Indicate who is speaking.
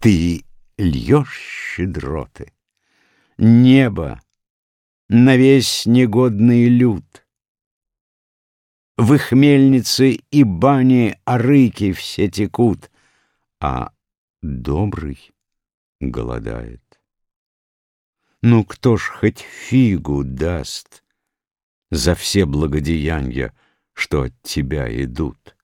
Speaker 1: Ты льешь щедроты, Небо на весь негодный люд. В их мельнице и бане арыки все текут, А добрый голодает. Ну кто ж хоть фигу даст За все благодеяния, что от тебя идут?